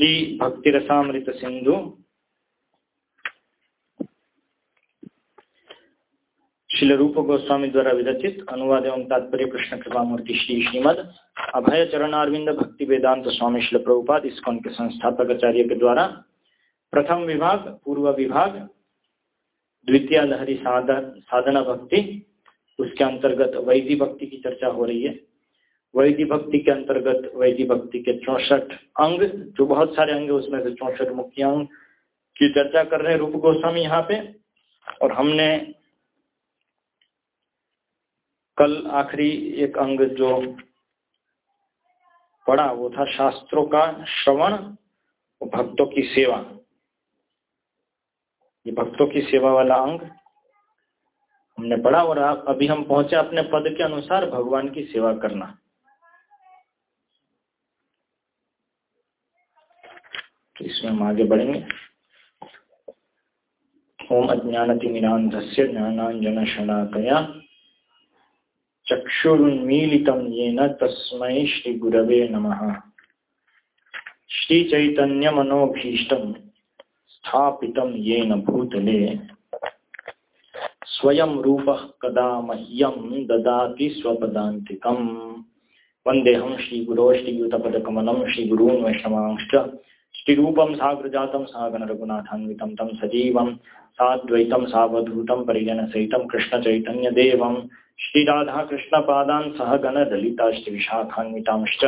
श्री भक्ति रसामृत सिंधु। श्री रूप गोस्वामी द्वारा विरचित अनुवाद एवं तात्पर्य कृष्ण कृपा मूर्ति श्री श्रीमद अभय चरणारविंद भक्ति वेदांत स्वामी श्री प्रभुपाद इसको उनके संस्थापक आचार्य के द्वारा प्रथम विभाग, पूर्व विभाग, द्वितीय लहरी साधन, साधना भक्ति, उसके अंतर्गत वैधि भक्ति की चर्चा हो रही है। वैधि भक्ति के अंतर्गत वैधि भक्ति के चौसठ अंग, जो बहुत सारे अंग है, उसमें से चौसठ मुख्य अंग की चर्चा कर रहे हैं रूप गोस्वामी यहाँ पे। और हमने कल आखिरी एक अंग जो पढ़ा, वो था शास्त्रों का श्रवण और भक्तों की सेवा। ये भक्तों की सेवा वाला अंग हमने पढ़ा और अभी हम पहुँचे अपने पद के अनुसार भगवान की सेवा करना। तो इसमें हम आगे बढ़ेंगे। ओम अज्ञानतिमिरांधस्य ज्ञानांजन शनाकया चक्षुरुन्मीलितं येन तस्मै श्रीगुरवे नमः। श्रीचैतन्यमनोभीष्टं स्थापितं येन भूतले। स्वयं रूपः कदा मह्यं ददाति स्वपदान्तिकम्। वन्देऽहं श्रीगुरो श्रीयुतपदकमलं श्रीगुरून् वैष्णवांश्च श्रीरूपं साग्रजातं सागनरघुनाथान्वितं तं सजीवं साद्वैतं सावधूतं परिजनसहितं कृष्णचैतन्यदेवं। श्रीराधाकृष्णपादान् सह गणललिता श्रीविशाखान्वितांश्च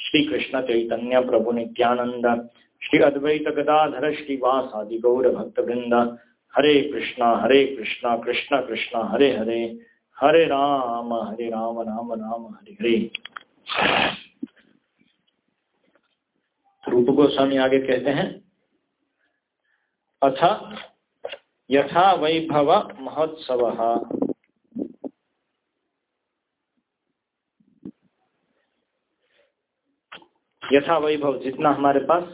श्रीकृष्णचैतन्य प्रभुनित्यानन्द श्री अद्वैत गदाधर श्रीवासादि गौरभक्तवृन्द हरे कृष्णा हरे कृष्णा, कृष्ण कृष्ण, हरे हरे। हरे राम हरे राम राम राम, हरे हरे। रूप गोस्वामी आगे कहते हैं, अथ यथा वैभव महोत्सव। यथा वैभव जितना हमारे पास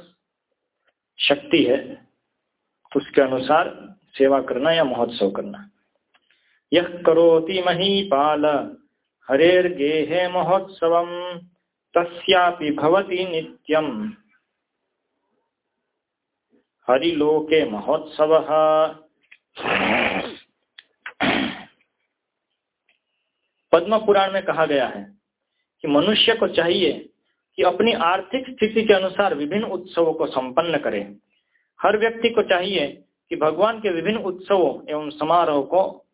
शक्ति है, उसके अनुसार सेवा करना या महोत्सव करना। यह करोति महीपाल हरेर्गेहे महोत्सव तस्यापि भवति नित्यम। हरिलोके महोत्सव। पद्म पुराण में कहा गया है कि मनुष्य को चाहिए कि अपनी आर्थिक स्थिति के अनुसार विभिन्न उत्सवों को संपन्न करे। हर व्यक्ति को चाहिए कि भगवान के विभिन्न उत्सवों एवं समारोह को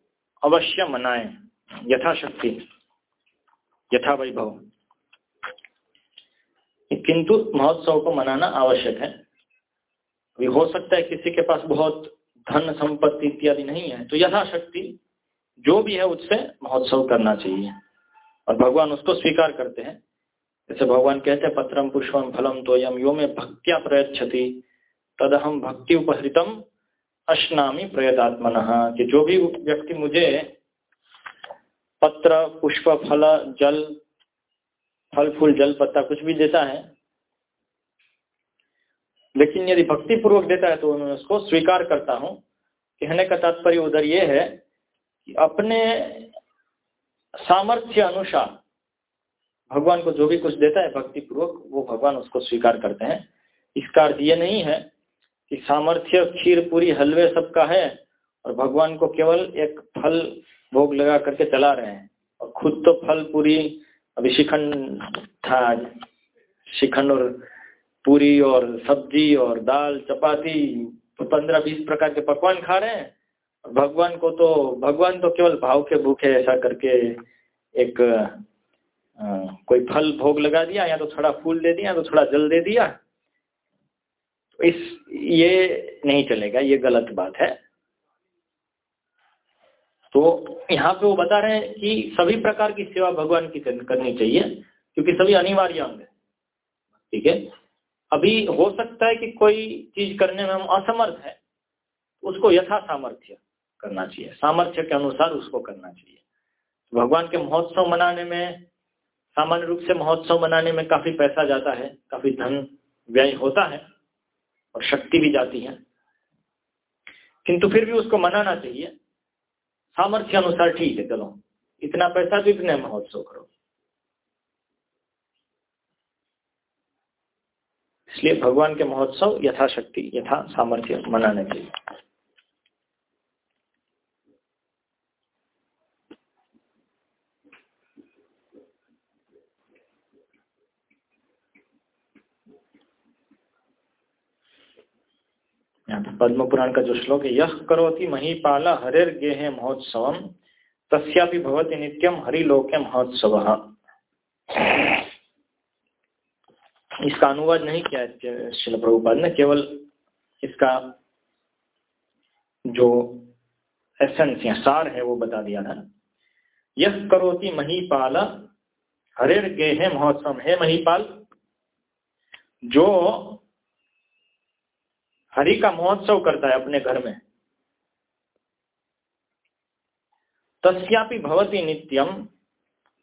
अवश्य मनाए। यथाशक्ति। यथा वैभव किंतु महोत्सव को मनाना आवश्यक है। अभी हो सकता है किसी के पास बहुत धन, संपत्ति इत्यादि नहीं है तो यथाशक्ति जो भी है उससे महोत्सव करना चाहिए। और भगवान उसको स्वीकार करते हैं। जैसे भगवान कहते हैं पत्रम पुष्पम फलम तो यम यो में भक्तिया तद हम भक्ति उपहृतम अश्नामी प्रयदात्मन कि जो भी व्यक्ति मुझे पत्र, पुष्प, फल, जल, फल, फूल जल पत्ता कुछ भी देता है लेकिन यदि भक्ति पूर्वक देता है तो मैं उसको स्वीकार करता हूँ। कहने का तात्पर्य उधर ये है कि अपने सामर्थ्य अनुसार भगवान को जो भी कुछ देता है भक्ति पूर्वक वो भगवान उसको स्वीकार करते हैं। इसका अर्थ ये नहीं है कि सामर्थ्य, खीर, पूरी, हलवे सबका है और भगवान को केवल एक फल भोग लगा करके चला रहे हैं। और खुद तो फल, पूरी, अभी शिखंड था, शिखंड और पूरी और सब्ज़ी और दाल चपाती तो पंद्रह बीस प्रकार के पकवान खा रहे हैं। भगवान को तो भगवान तो केवल भाव के भूखे ऐसा करके एक आ, कोई फल भोग लगा दिया या तो थोड़ा फूल दे दिया या तो थोड़ा जल दे दिया। तो इस ये नहीं चलेगा ये गलत बात है। तो यहाँ पे वो बता रहे हैं कि सभी प्रकार की सेवा भगवान की करनी चाहिए क्योंकि सभी अनिवार्य अंग है। ठीक है? अभी हो सकता है कि कोई चीज़ करने में हम असमर्थ है उसको यथा सामर्थ्य करना चाहिए। सामर्थ्य के अनुसार उसको करना चाहिए। भगवान के महोत्सव मनाने में, सामान्य रूप से महोत्सव मनाने में काफ़ी पैसा जाता है, काफ़ी धन व्यय होता है और शक्ति भी जाती है। किंतु फिर भी उसको मनाना चाहिए। सामर्थ्य अनुसार ठीक है, चलो, इतना पैसा तो इतने महोत्सव करो। इसलिए भगवान के महोत्सव यथाशक्ति, यथा सामर्थ्य मनाने चाहिए पद्म पुराण का जो श्लोक है यह करोति महीपाला हरेर गेहे महोत्सव तस्यापि भवति नित्यम हरिलोके महोत्सव। इसका अनुवाद नहीं किया शिल प्रभुपाद ने, केवल इसका जो एसेंस या सार है, वो बता दिया था। यह करोति महीपाल, हरेर गेहे महोत्सव है महीपाल, जो हरि का महोत्सव करता है अपने घर में, तस्यापि भवती नित्यम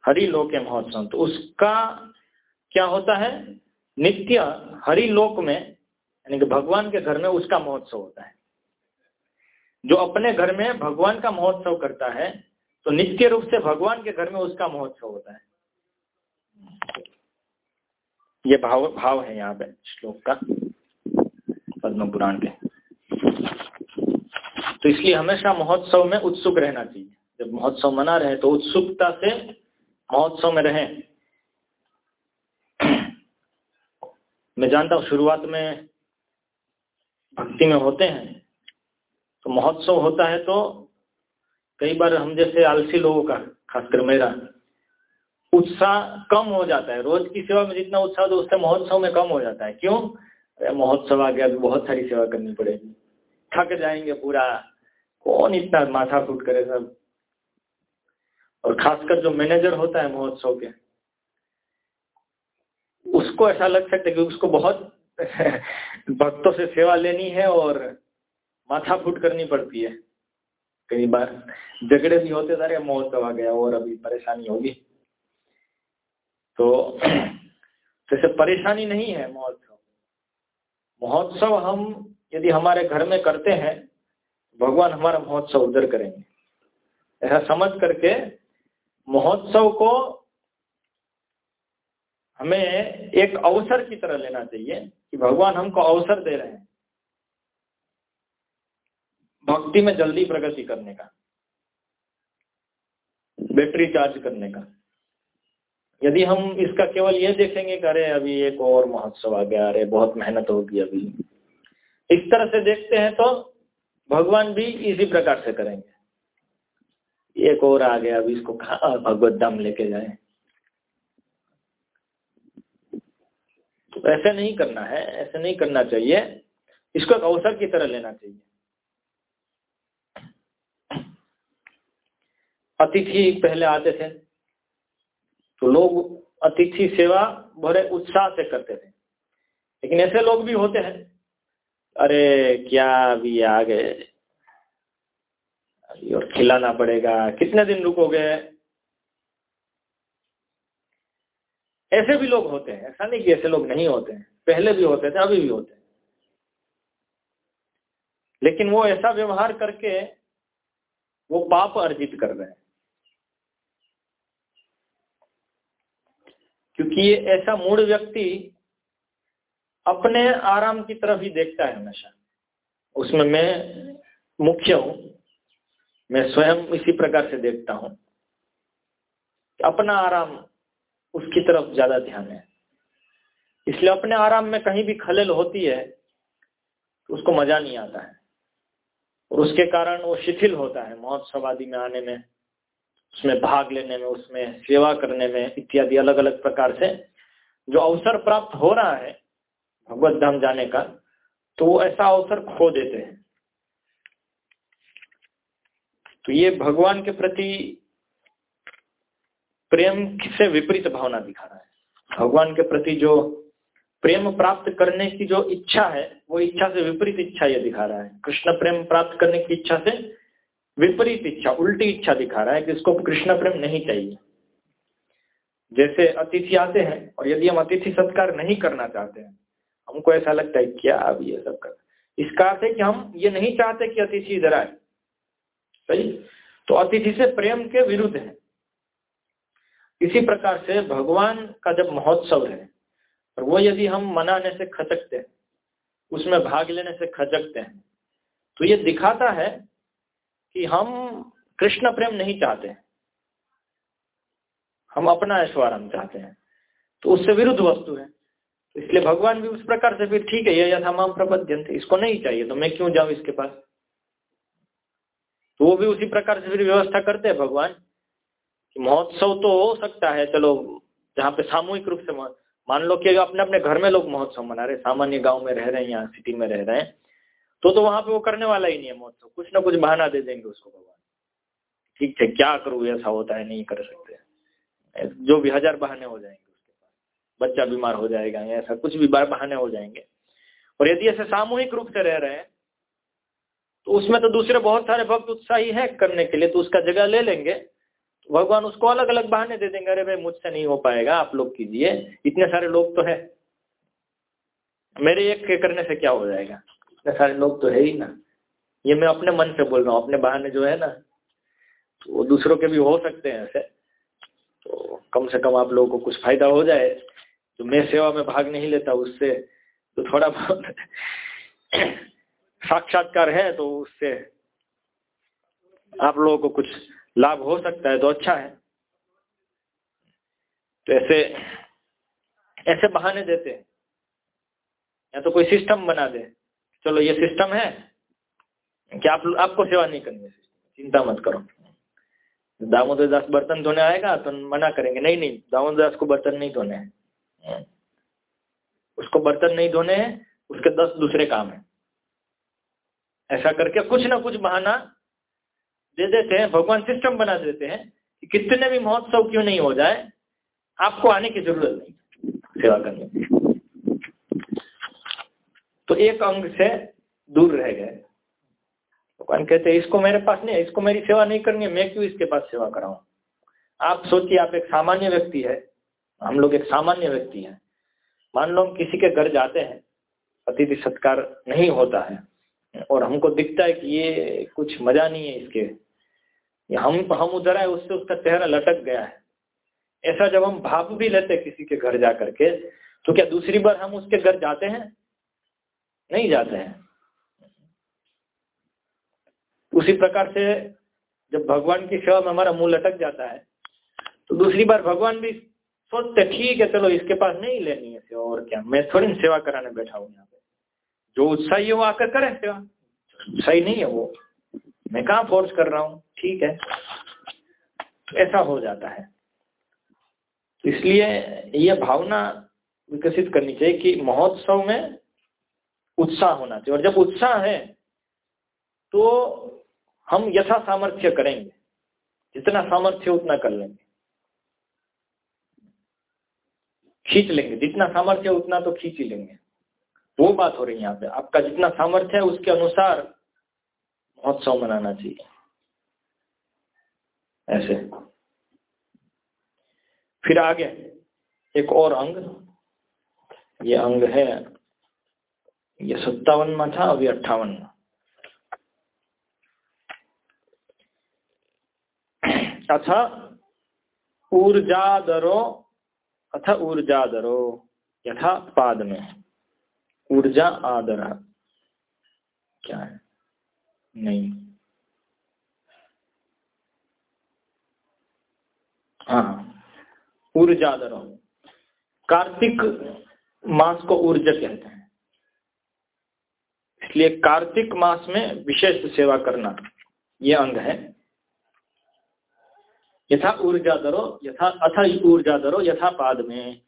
हरि लोके महोत्सव तो उसका क्या होता है? नित्य हरि लोक में, यानी कि भगवान के घर में उसका महोत्सव होता है। जो अपने घर में भगवान का महोत्सव करता है तो नित्य रूप से भगवान के घर में उसका महोत्सव होता है। ये भाव भाव है यहाँ पे श्लोक का, पद्म पुराण के। तो इसलिए हमेशा महोत्सव में उत्सुक रहना चाहिए। जब महोत्सव मना रहे तो उत्सुकता से महोत्सव में रहें। मैं जानता हूँ शुरुआत में भक्ति में होते हैं तो महोत्सव होता है तो कई बार हम जैसे आलसी लोगों का, खासकर मेरा, उत्साह कम हो जाता है। रोज की सेवा में जितना उत्साह तो उससे महोत्सव में कम हो जाता है। क्यों? महोत्सव आ गया तो बहुत सारी सेवा करनी पड़ेगी। थक जाएँगे पूरा। कौन इतना माथा फूट करे सब? और खासकर जो मैनेजर होता है महोत्सव के उसको ऐसा लग सकता है कि उसको बहुत भक्तों से सेवा लेनी है और माथा फूट करनी पड़ती है। कई बार झगड़े भी होते सारे महोत्सव आ गया और अभी परेशानी होगी। तो जैसे परेशानी नहीं है महोत्सव। महोत्सव हम यदि हमारे घर में करते हैं, भगवान हमारा महोत्सव उधर करेंगे। ऐसा समझ करके महोत्सव को हमें एक अवसर की तरह लेना चाहिए कि भगवान हमको अवसर दे रहे हैं। भक्ति में जल्दी प्रगति करने का, बैटरी चार्ज करने का। यदि हम इसका केवल ये देखेंगे कि अरे अभी एक और महोत्सव आ गया, अरे बहुत मेहनत होगी अभी। इस तरह से देखते हैं तो भगवान भी इसी प्रकार से करेंगे। एक और आ गया, अभी इसको भगवत धाम लेके जाए? तो ऐसे नहीं करना है, ऐसे नहीं करना चाहिए। इसको एक अवसर की तरह लेना चाहिए। अतिथि पहले आते थे तो लोग अतिथि सेवा बड़े उत्साह से करते थे। लेकिन ऐसे लोग भी होते हैं, अरे क्या अभी आ गए? और खिलाना पड़ेगा, कितने दिन रुकोगे? ऐसे भी लोग होते हैं, ऐसा नहीं कि ऐसे लोग नहीं होते हैं, पहले भी होते थे, अभी भी होते हैं। लेकिन वो ऐसा व्यवहार करके वो पाप अर्जित कर रहे हैं। क्योंकि ये ऐसा मूड व्यक्ति अपने आराम की तरफ़ ही देखता है हमेशा। उसमें मैं मुख्य हूँ, मैं स्वयं इसी प्रकार से देखता हूँ। अपना आराम उसकी तरफ़ ज़्यादा ध्यान है। इसलिए अपने आराम में कहीं भी खलल होती है तो उसको मज़ा नहीं आता है। और उसके कारण वो शिथिल होता है, महोत्सव आदि में आने में, उसमें भाग लेने में, उसमें सेवा करने में, इत्यादि अलग अलग प्रकार से जो अवसर प्राप्त हो रहा है भगवत धाम जाने का तो वो ऐसा अवसर खो देते हैं। तो ये भगवान के प्रति प्रेम से विपरीत भावना दिखा रहा है। भगवान के प्रति जो प्रेम प्राप्त करने की जो इच्छा है, वो इच्छा से विपरीत इच्छा ये दिखा रहा है। कृष्ण प्रेम प्राप्त करने की इच्छा से विपरीत इच्छा, उल्टी इच्छा दिखा रहा है कि इसको कृष्ण प्रेम नहीं चाहिए। जैसे अतिथि आते हैं और यदि हम अतिथि सत्कार नहीं करना चाहते हैं, हमको ऐसा लगता है, क्या अब ये सब कर इसका अर्थ है कि हम ये नहीं चाहते कि अतिथि इधर आए। सही? तो अतिथि से प्रेम के विरुद्ध है। इसी प्रकार से भगवान का जब महोत्सव है, और वो यदि हम मनाने से खचकते हैं, उसमें भाग लेने से खचकते हैं तो ये दिखाता है कि हम कृष्ण प्रेम नहीं चाहते हम अपना ऐश्वर्य चाहते हैं। तो उससे विरुद्ध वस्तु है। इसलिए भगवान भी उस प्रकार से फिर ठीक है, ये यथा माम प्रपद्यंत इसको नहीं चाहिए तो मैं क्यों जाऊँ इसके पास? तो वो भी उसी प्रकार से फिर व्यवस्था करते हैं भगवान। महोत्सव तो हो सकता है, चलो, जहाँ पे सामूहिक रूप से मान लो कि अपने अपने घर में लोग महोत्सव मना रहे सामान्य गाँव में रह रहे हैं यहाँ सिटी में रह रहे हैं तो तो वहाँ पे वो करने वाला ही नहीं है महोत्सव। कुछ ना कुछ बहाना दे देंगे उसको भगवान। ठीक है, क्या करूँ, ऐसा होता है, नहीं कर सकते। जो भी हज़ार बहाने हो जाएँगे उसके बच्चा बीमार हो जाएगा या ऐसा कुछ भी बहाने हो जाएँगे। और यदि ऐसे सामूहिक रूप से रह रहे हैं तो उसमें तो दूसरे बहुत सारे भक्त उत्साही है करने के लिए तो उसका जगह ले लेंगे। भगवान उसको अलग अलग बहाने दे देंगे। अरे भाई, मुझसे नहीं हो पाएगा, आप लोग कीजिए। इतने सारे लोग तो है। मेरे एक के करने से क्या हो जाएगा? इतने सारे लोग तो है ही ना। ये मैं अपने मन से बोल रहा हूँ, अपने बहाने जो है ना तो दूसरों के भी हो सकते हैं ऐसे। तो कम से कम आप लोगों को कुछ फ़ायदा हो जाए। तो मैं सेवा में भाग नहीं लेता उससे। तो थोड़ा बहुत साक्षात्कार है तो उससे आप लोगों को कुछ लाभ हो सकता है तो अच्छा है। तो ऐसे ऐसे बहाने देते हैं। या तो कोई सिस्टम बना दे, चलो ये सिस्टम है, कि आप, आपको सेवा नहीं करनी है चिंता मत करो। दामोदर दास बर्तन धोने आएगा तो मना करेंगे, नहीं नहीं, दामोदर दास को बर्तन नहीं धोने हैं। उसको बर्तन नहीं धोने हैं, उसके दस दूसरे काम है। ऐसा करके कुछ ना कुछ बहाना दे देते हैं, भगवान सिस्टम बना देते हैं कि कितने भी महोत्सव क्यों नहीं हो जाए, आपको आने की ज़रूरत नहीं, सेवा करने तो एक अंग से दूर रह गए। भगवान कहते हैं, इसको मेरे पास नहीं इसको मेरी सेवा नहीं करनी है, मैं क्यों इसके पास सेवा कराऊं? आप सोचिए, आप एक सामान्य व्यक्ति है, हम लोग एक सामान्य व्यक्ति हैं। मान लो हम किसी के घर जाते हैं, अतिथि सत्कार नहीं होता है, और हमको दिखता है कि ये कुछ मज़ा नहीं है इसके। हम हम उधर आए, उससे उसका चेहरा लटक गया है। ऐसा जब हम भाव भी लेते किसी के घर जा करके तो क्या दूसरी बार हम उसके घर जाते हैं? नहीं जाते हैं। उसी प्रकार से जब भगवान की सेवा में हमारा मुँह लटक जाता है तो दूसरी बार भगवान भी सोचते, ठीक है, चलो इसके पास नहीं लेनी है सेवा, और क्या, मैं थोड़ी सेवा कराने बैठा हूँ यहाँ पे। जो उत्साही है वो आकर करे सेवा। सही नहीं है वो, मैं कहाँ फोर्स कर रहा हूँ? ठीक है? ऐसा हो जाता है। इसलिए यह भावना विकसित करनी चाहिए कि महोत्सव में उत्साह होना चाहिए। और जब उत्साह है तो हम यथा सामर्थ्य करेंगे। जितना सामर्थ्य उतना कर लेंगे। खींच लेंगे। जितना सामर्थ्य उतना तो खींच ही लेंगे। वो बात हो रही है यहाँ पे। आपका जितना सामर्थ्य है, उसके अनुसार महोत्सव मनाना चाहिए। ऐसे। फिर आगे, एक और अंग। ये अंग है, ये सत्तावन में था, अभी अट्ठावन अच्छा ऊर्जा दरो अथ ऊर्जादरो यथा पाद में। ऊर्जा आदर। क्या है? नहीं। हाँ ऊर्जादरो कार्तिक मास को ऊर्जा कहते हैं। इसलिए कार्तिक मास में विशेष सेवा करना यह अंग है। यथा ऊर्जा दरो यथा अथ ऊर्जा दरो यथा पाद में।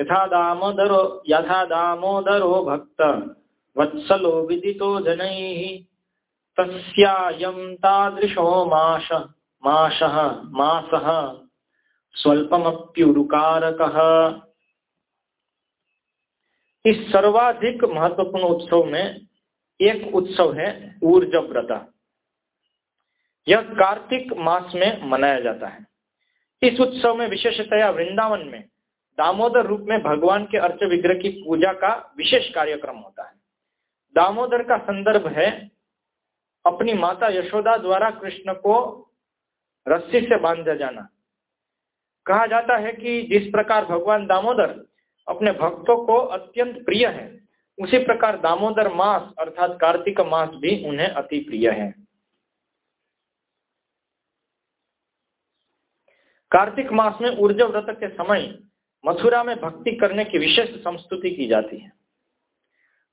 यथा दामोदरो यथा दामोदरो भक्त। वत्सलो विदितो जन, तस्यायं तादृशो माश, माशः, मासः। स्वल्पमप्युरुकारकः। इस सर्वाधिक महत्वपूर्ण उत्सव में एक उत्सव है ऊर्जा व्रता यह कार्तिक मास में मनाया जाता है। इस उत्सव में विशेषतया वृंदावन में दामोदर रूप में भगवान के अर्च विग्रह की पूजा का विशेष कार्यक्रम होता है। दामोदर का संदर्भ है अपनी माता यशोदा द्वारा कृष्ण को रस्सी से बांधा जाना। कहा जाता है कि जिस प्रकार भगवान दामोदर अपने भक्तों को अत्यंत प्रिय है, उसी प्रकार दामोदर मास, अर्थात कार्तिक मास भी उन्हें अति प्रिय है। कार्तिक मास में ऊर्जा व्रत के समय मथुरा में भक्ति करने की विशेष संस्तुति की जाती है।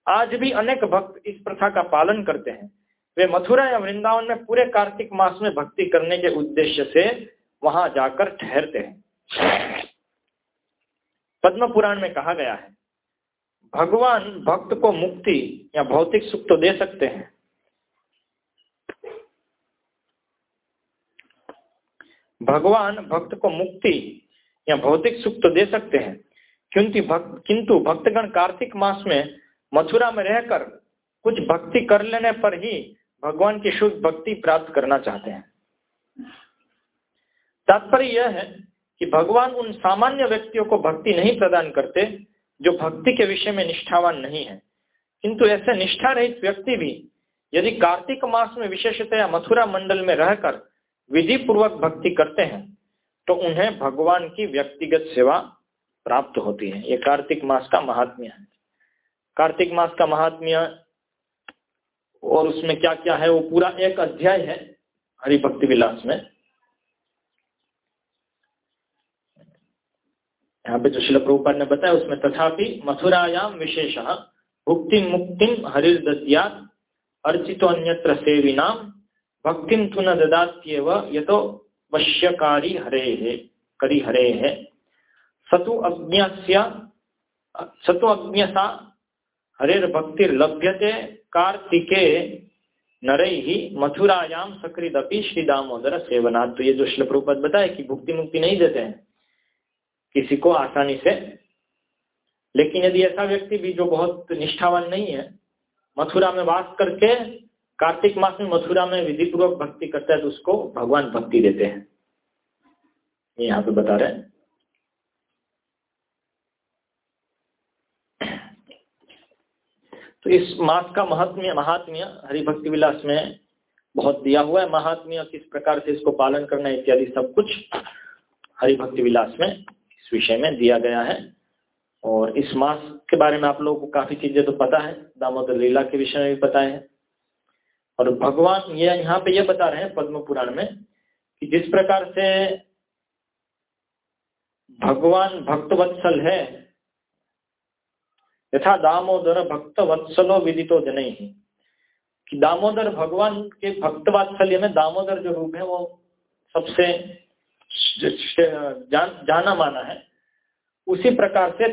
आज भी अनेक भक्त इस प्रथा का पालन करते हैं। वे मथुरा या वृंदावन में पूरे कार्तिक मास में भक्ति करने के उद्देश्य से वहाँ जाकर ठहरते हैं। पद्म पुराण में कहा गया है, भगवान भक्त को मुक्ति या भौतिक सुख तो दे सकते हैं। भगवान भक्त को मुक्ति या भौतिक सुख तो दे सकते हैं, क्योंकि भक्त किंतु भक्तगण कार्तिक मास में मथुरा में रहकर कुछ भक्ति कर लेने पर ही भगवान की शुद्ध भक्ति प्राप्त करना चाहते हैं। तात्पर्य यह है कि भगवान उन सामान्य व्यक्तियों को भक्ति नहीं प्रदान करते, जो भक्ति के विषय में निष्ठावान नहीं है। किंतु ऐसे निष्ठा रहित व्यक्ति भी, यदि कार्तिक मास में विशेषतया मथुरा मंडल में रहकर विधि पूर्वक भक्ति करते हैं तो उन्हें भगवान की व्यक्तिगत सेवा प्राप्त होती है। ये कार्तिक मास का महात्म्य है। कार्तिक मास का महात्म्य और उसमें क्या क्या है, वो पूरा एक अध्याय है हरि भक्ति विलास में। यहाँ पे जो शिल प्रभुपाद ने बताया, उसमें तथापि मथुरायाम विशेष, भुक्ति मुक्ति हरिर्दत्यात अर्चितो अन्यत्र सेविनाम भक्तिम तु न ददात्येव, यतो वश्यकारी हरे है करी हरे है सतु अज्ञस्य, सतु अज्ञसा हरेर भक्तिर्लभ्यते कार्तिके नरे ही मथुरायाम सकृदपि श्री दामोदर सेवनाथ तो ये जो श्ल प्रभुपद बताए कि भुक्ति मुक्ति नहीं देते हैं किसी को आसानी से। लेकिन यदि ऐसा व्यक्ति भी जो बहुत निष्ठावान नहीं है, मथुरा में वास करके कार्तिक मास में मथुरा में विधि पूर्वक भक्ति करता है तो उसको भगवान भक्ति देते हैं। ये यहाँ पे बता रहे हैं। तो इस मास का महात्म्य महात्म्य हरिभक्ति विलास में बहुत दिया हुआ है। महात्म्य किस प्रकार से इसको पालन करना इत्यादि सब कुछ हरिभक्ति विलास में विषय में दिया गया है। और इस मास के बारे में आप लोगों को काफ़ी चीज़ें तो पता है, दामोदर लीला के विषय में भी पता है। और भगवान ये यहाँ पे ये बता रहे हैं पद्म पुराण में कि जिस प्रकार से भगवान भक्तवत्सल है, यथा दामोदर भक्त वत्सलो विदितो जन। ही कि दामोदर भगवान के भक्तवात्सल्य में दामोदर जो रूप है वो सबसे जान, जाना माना है। उसी प्रकार से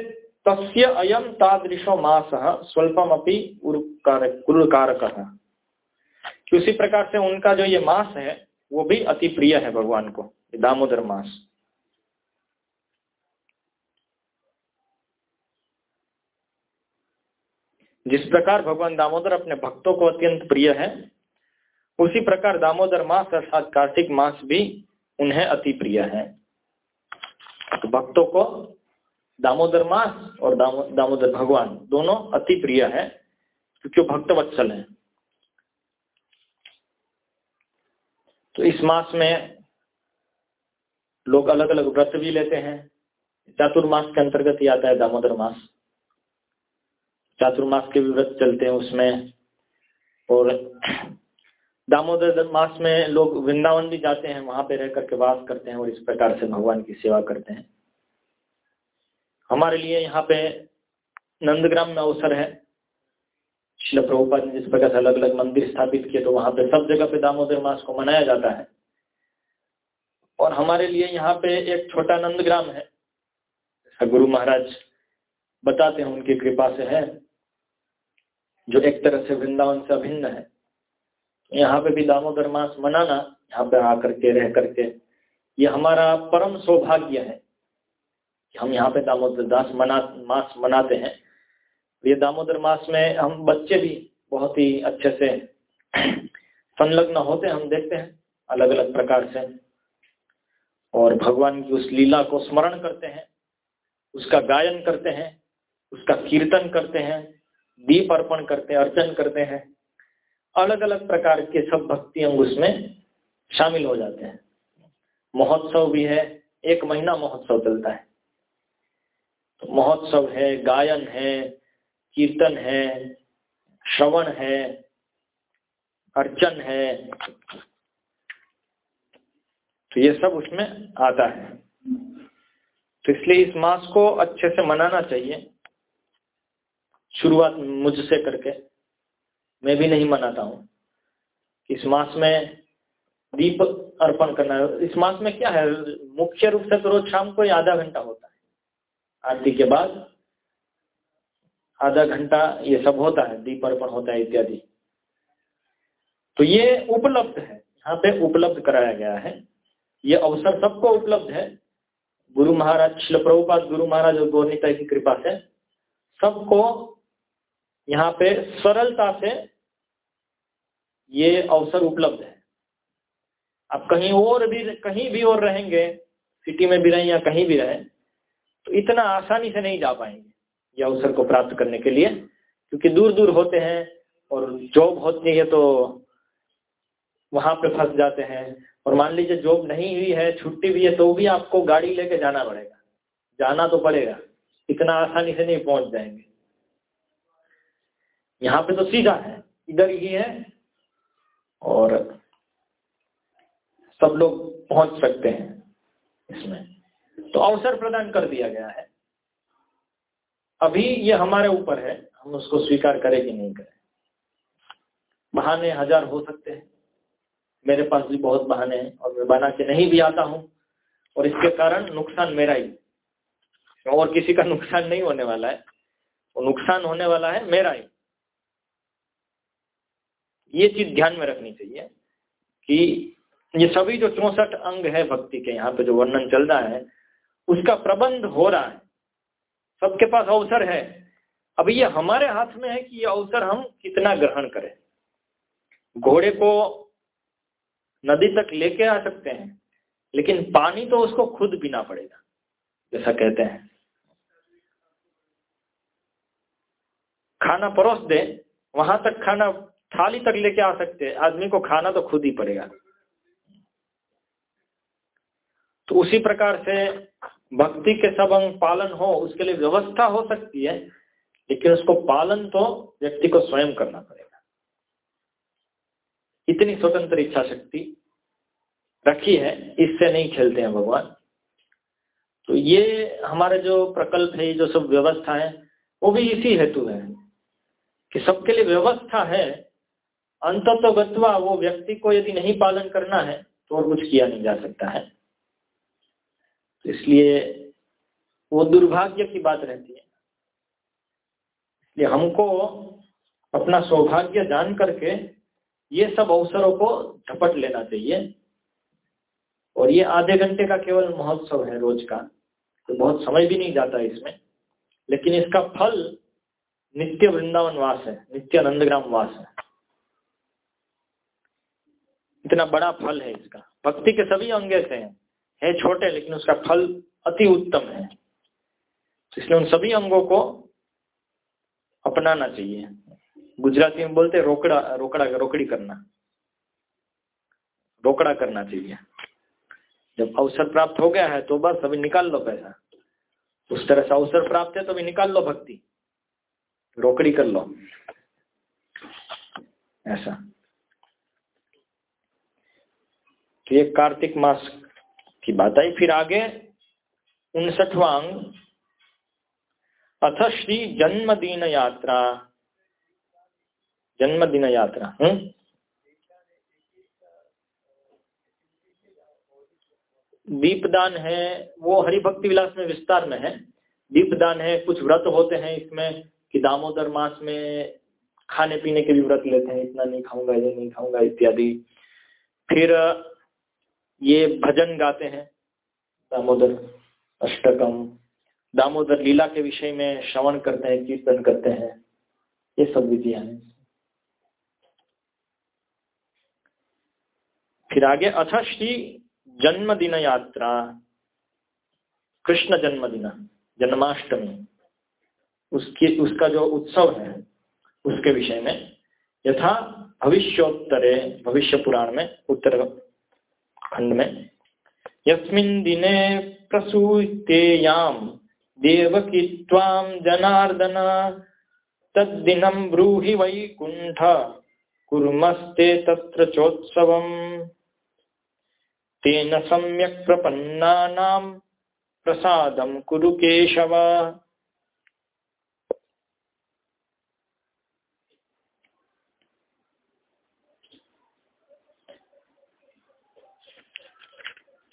तस्य अयम तादृशो मास स्वल्पम अपनी उर्कारक कि उसी प्रकार से उनका जो ये मास है वो भी अति प्रिय है भगवान को दामोदर मास। जिस प्रकार भगवान दामोदर अपने भक्तों को अत्यंत प्रिय है उसी प्रकार दामोदर मास अर्थात कार्तिक मास भी उन्हें अति प्रिय है। तो भक्तों को दामोदर मास और दामो, दामोदर भगवान दोनों अति प्रिय है क्योंकि भक्त वत्सल है। तो इस मास में लोग अलग अलग व्रत भी लेते हैं। चातुर्मास के अंतर्गत ही आता है दामोदर मास। चातुर्मास के भी व्रत चलते हैं उसमें। और दामोदर मास में लोग वृंदावन भी जाते हैं, वहाँ पे रह करके वास करते हैं और इस प्रकार से भगवान की सेवा करते हैं। हमारे लिए यहाँ पे नंदग्राम में अवसर है। शिल प्रभुपाद ने जिस प्रकार से अलग अलग मंदिर स्थापित किए तो वहाँ पे सब जगह पे दामोदर मास को मनाया जाता है। और हमारे लिए यहाँ पे एक छोटा नंदग्राम है। गुरु महाराज बताते हैं, उनकी कृपा से है, जो एक तरह से वृंदावन से अभिन्न है। यहाँ पे भी दामोदर मास मनाना, यहाँ पे आकर के रह करके, ये हमारा परम सौभाग्य है कि हम यहाँ पे दामोदर दास मना, मास मनाते हैं। ये दामोदर मास में हम बच्चे भी बहुत ही अच्छे से संलग्न होते हम देखते हैं अलग अलग प्रकार से। और भगवान की उस लीला को स्मरण करते हैं, उसका गायन करते हैं, उसका कीर्तन करते हैं, दीप अर्पण करते हैं, अर्चन करते हैं। अलग अलग प्रकार के सब भक्ति अंग उसमें शामिल हो जाते हैं। महोत्सव भी है, एक महीना महोत्सव चलता है। तो महोत्सव है, गायन है, कीर्तन है, श्रवण है, अर्चन है तो ये सब उसमें आता है। तो इसलिए इस मास को अच्छे से मनाना चाहिए, शुरुआत मुझसे करके। मैं भी नहीं मनाता हूँ। इस मास में दीप अर्पण करना, इस मास में क्या है? मुख्य रूप से तो रोज शाम को आधा घंटा होता है। आरती के बाद आधा घंटा ये सब होता है, दीप अर्पण होता है इत्यादि। तो ये उपलब्ध है, यहाँ पे उपलब्ध कराया गया है। ये अवसर सबको उपलब्ध है। गुरु महाराज शिल प्रभुपाद, गुरु महाराज और गौरनीता की कृपा से सबको यहाँ पे सरलता से ये अवसर उपलब्ध है। आप कहीं और भी, कहीं भी और रहेंगे, सिटी में भी रहें या कहीं भी रहें तो इतना आसानी से नहीं जा पाएँगे ये अवसर को प्राप्त करने के लिए, क्योंकि दूर दूर होते हैं और जॉब होती है तो वहाँ पे फंस जाते हैं। और मान लीजिए जॉब नहीं हुई है, छुट्टी भी है तो भी आपको गाड़ी लेके जाना पड़ेगा। जाना तो पड़ेगा। इतना आसानी से नहीं पहुँच जाएँगे। यहाँ पे तो सीधा है इधर ही है और सब लोग पहुँच सकते हैं इसमें। तो अवसर प्रदान कर दिया गया है। अभी ये हमारे ऊपर है, हम उसको स्वीकार करें कि नहीं करें। बहाने हज़ार हो सकते हैं। मेरे पास भी बहुत बहाने हैं और मैं बना के नहीं भी आता हूँ। और इसके कारण नुकसान मेरा ही। और किसी का नुकसान नहीं होने वाला है। वो नुकसान होने वाला है मेरा ही। ये चीज़ ध्यान में रखनी चाहिए कि ये सभी जो चौसठ अंग है भक्ति के, यहाँ पे जो वर्णन चल रहा है, उसका प्रबंध हो रहा है। सबके पास अवसर है। अब ये हमारे हाथ में है कि ये अवसर हम कितना ग्रहण करें। घोड़े को नदी तक लेके आ सकते हैं, लेकिन पानी तो उसको खुद पीना पड़ेगा, जैसा कहते हैं। खाना परोस दे, वहाँ तक खाना थाली तक लेके आ सकते हैं। आदमी को खाना तो खुद ही पड़ेगा। तो उसी प्रकार से भक्ति के सब अंग पालन हो, उसके लिए व्यवस्था हो सकती है, लेकिन उसको पालन तो व्यक्ति को स्वयं करना पड़ेगा। इतनी स्वतंत्र इच्छा शक्ति रखी है, इससे नहीं खेलते हैं भगवान। तो ये हमारे जो प्रकल्प है जो सब व्यवस्था है वो भी इसी हेतु है कि सबके लिए व्यवस्था है अंत तो गत्वा वो व्यक्ति को यदि नहीं पालन करना है तो और कुछ किया नहीं जा सकता है। तो इसलिए वो दुर्भाग्य की बात रहती है। इसलिए हमको अपना सौभाग्य जान करके ये सब अवसरों को झपट लेना चाहिए। और ये आधे घंटे का केवल महोत्सव है रोज का तो बहुत समय भी नहीं जाता इसमें। लेकिन इसका फल नित्य वृंदावन वास है, नित्य नंदग्राम वास है। इतना बड़ा फल है इसका। भक्ति के सभी अंग ऐसे हैं। है छोटे, लेकिन उसका फल अति उत्तम है। तो इसलिए उन सभी अंगों को अपनाना चाहिए। गुजराती में बोलते रोकड़ा रोकड़ा, रोकड़ी करना। रोकड़ा करना चाहिए। जब अवसर प्राप्त हो गया है तो बस अभी निकाल लो पैसा। उस तरह से अवसर प्राप्त है तो अभी निकाल लो भक्ति। रोकड़ी कर लो। ऐसा। तो ये कार्तिक मास की बात आई। फिर आगे उनसठवांग अथ श्री जन्मदिन यात्रा। जन्मदिन यात्रा हम्म। दीपदान है, वो हरिभक्ति विलास में विस्तार में है। दीपदान है, कुछ व्रत होते हैं इसमें कि दामोदर मास में खाने पीने के भी व्रत लेते हैं, इतना नहीं खाऊँगा, ये नहीं खाऊँगा, इत्यादि। फिर ये भजन गाते हैं। दामोदर अष्टकम। दामोदर लीला के विषय में श्रवण करते हैं, कीर्तन करते हैं। ये सब विधियाँ हैं। फिर आगे, अथ श्री जन्मदिन यात्रा। कृष्ण जन्मदिन, जन्माष्टमी। उसकी, उसका जो उत्सव है, उसके विषय में यथा भविष्योत्तरे, भविष्य पुराण में उत्तर खंड में यस्मिन दिने प्रसूतेयाम देवकी त्वां जनार्दन, तद्दिनं ब्रूहि वैकुण्ठ, कुर्मस्ते तत्र चोत्सवम्। तेन सम्यक् प्रपन्नानां प्रसादं कुरु केशव।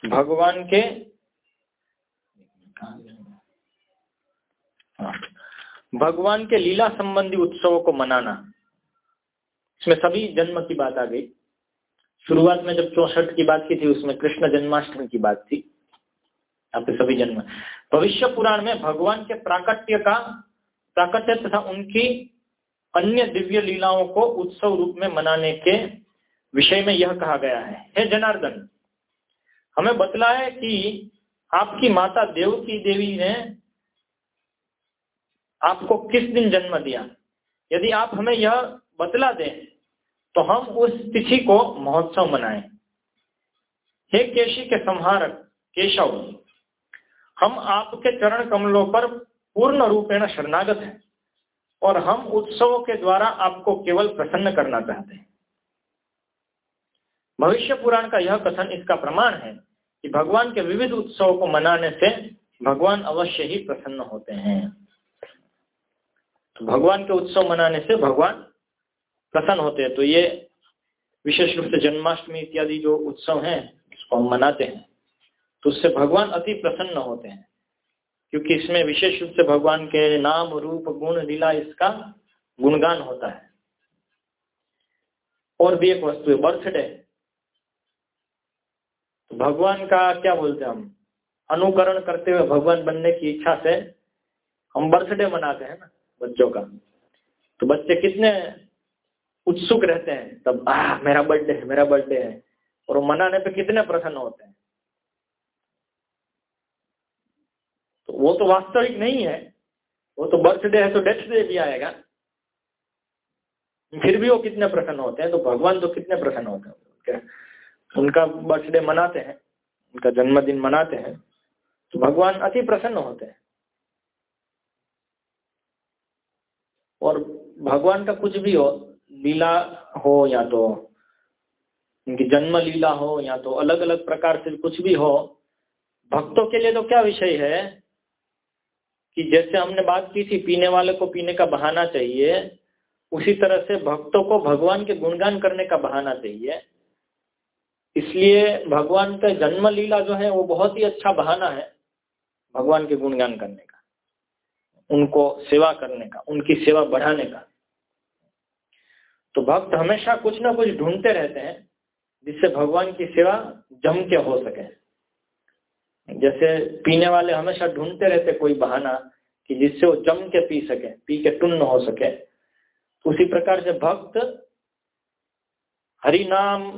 भगवान के भगवान के लीला संबंधी उत्सवों को मनाना। इसमें सभी जन्म की बात आ गई। शुरुआत में जब चौसठ की बात की थी, उसमें कृष्ण जन्माष्टमी की बात थी। आपके सभी जन्म। भविष्य पुराण में भगवान के प्राकट्य का प्राकट्य तथा उनकी अन्य दिव्य लीलाओं को उत्सव रूप में मनाने के विषय में यह कहा गया है। हे जनार्दन हमें बतलाया कि आपकी माता देवकी देवी ने आपको किस दिन जन्म दिया? यदि आप हमें यह बतला दें तो हम उस तिथि को महोत्सव मनाएँ। हे केशी के संहारक, केशव, हम आपके चरण कमलों पर पूर्ण रूपेण शरणागत हैं और हम उत्सवों के द्वारा आपको केवल प्रसन्न करना चाहते हैं। भविष्य पुराण का यह कथन इसका प्रमाण है कि भगवान के विविध उत्सवों को मनाने से भगवान अवश्य ही प्रसन्न होते हैं। तो भगवान के उत्सव मनाने से भगवान प्रसन्न होते हैं। तो ये विशेष रूप से जन्माष्टमी इत्यादि जो उत्सव हैं उसको हम मनाते हैं तो उससे भगवान अति प्रसन्न होते हैं। क्योंकि इसमें विशेष रूप से भगवान के नाम, रूप, गुण, लीला इसका गुणगान होता है। और भी एक वस्तु है, बर्थडे। भगवान का क्या बोलते हैं हम? अनुकरण करते हुए भगवान बनने की इच्छा से हम बर्थडे मनाते हैं ना, बच्चों का। तो बच्चे कितने उत्सुक रहते हैं, तब आ मेरा बर्थडे है, मेरा बर्थडे है। और मनाने पे कितने प्रसन्न होते हैं। तो वो तो वास्तविक नहीं है, वो तो बर्थडे है तो डेथ डे भी आएगा। फिर भी वो कितने प्रसन्न होते हैं तो भगवान तो कितने प्रसन्न होते हैं। उनका बर्थडे मनाते हैं, उनका जन्मदिन मनाते हैं तो भगवान अति प्रसन्न होते हैं। और भगवान का कुछ भी हो, लीला हो या तो उनकी जन्म लीला हो या तो अलग अलग प्रकार से कुछ भी हो, भक्तों के लिए तो क्या विषय है कि जैसे हमने बात की थी, पीने वाले को पीने का बहाना चाहिए, उसी तरह से भक्तों को भगवान के गुणगान करने का बहाना चाहिए। इसलिए भगवान का जन्म लीला जो है, वो बहुत ही अच्छा बहाना है भगवान के गुणगान करने का, उनको सेवा करने का, उनकी सेवा बढ़ाने का। तो भक्त हमेशा कुछ ना कुछ ढूंढते रहते हैं जिससे भगवान की सेवा जम के हो सके। जैसे पीने वाले हमेशा ढूंढते रहते कोई बहाना कि जिससे वो जम के पी सके, पी के टुन्न हो सके। उसी प्रकार से भक्त हरि नाम